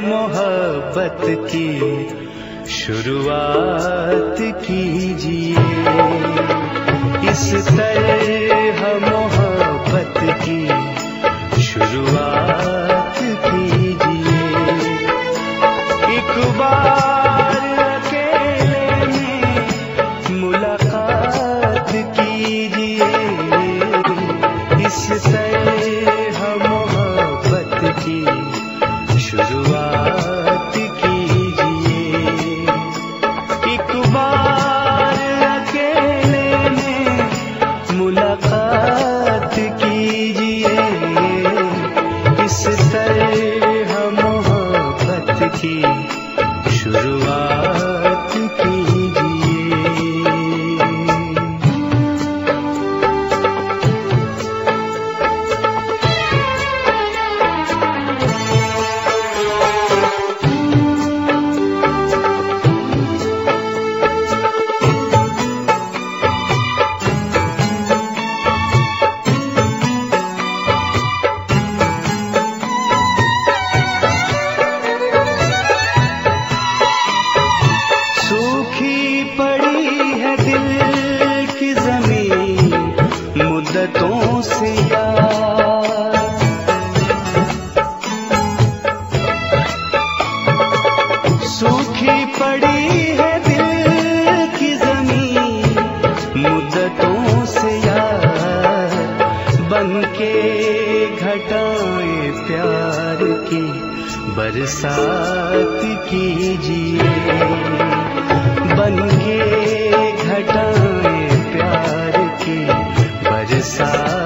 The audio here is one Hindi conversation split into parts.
मोहब्बत की शुरुआत कीजिए। इस तरह मोहब्बत की शुरुआत कीजिए। एक बार अकेले में मुलाकात कीजिए। इस तरह शुरुआत कीजिए सूखी पड़ी है दिल की ज़मीन से यार बन के घटाए प्यार की बरसात कीजिए बन के घटाए प्यार की बरसात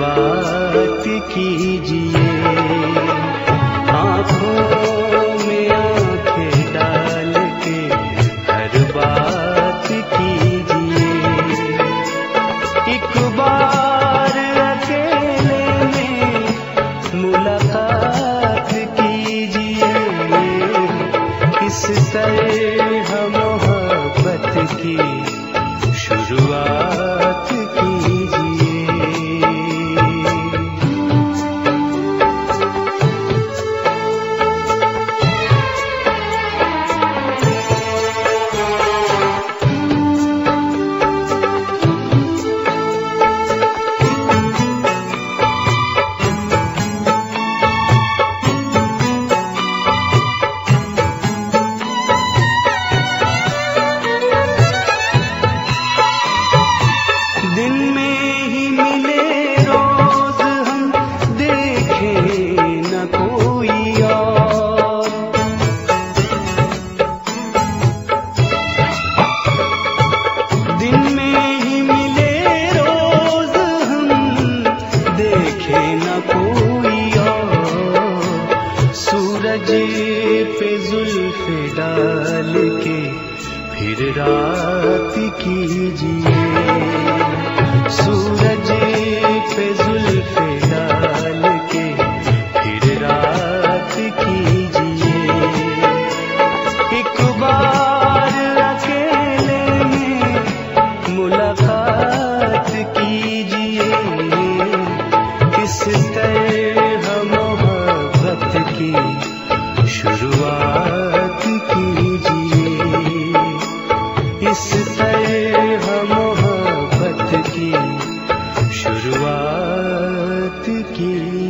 बात कीजिए। जुल्फ डाल के फिर रात कीजिए। सूरज किस तरह मोहब्बत की शुरुआत की।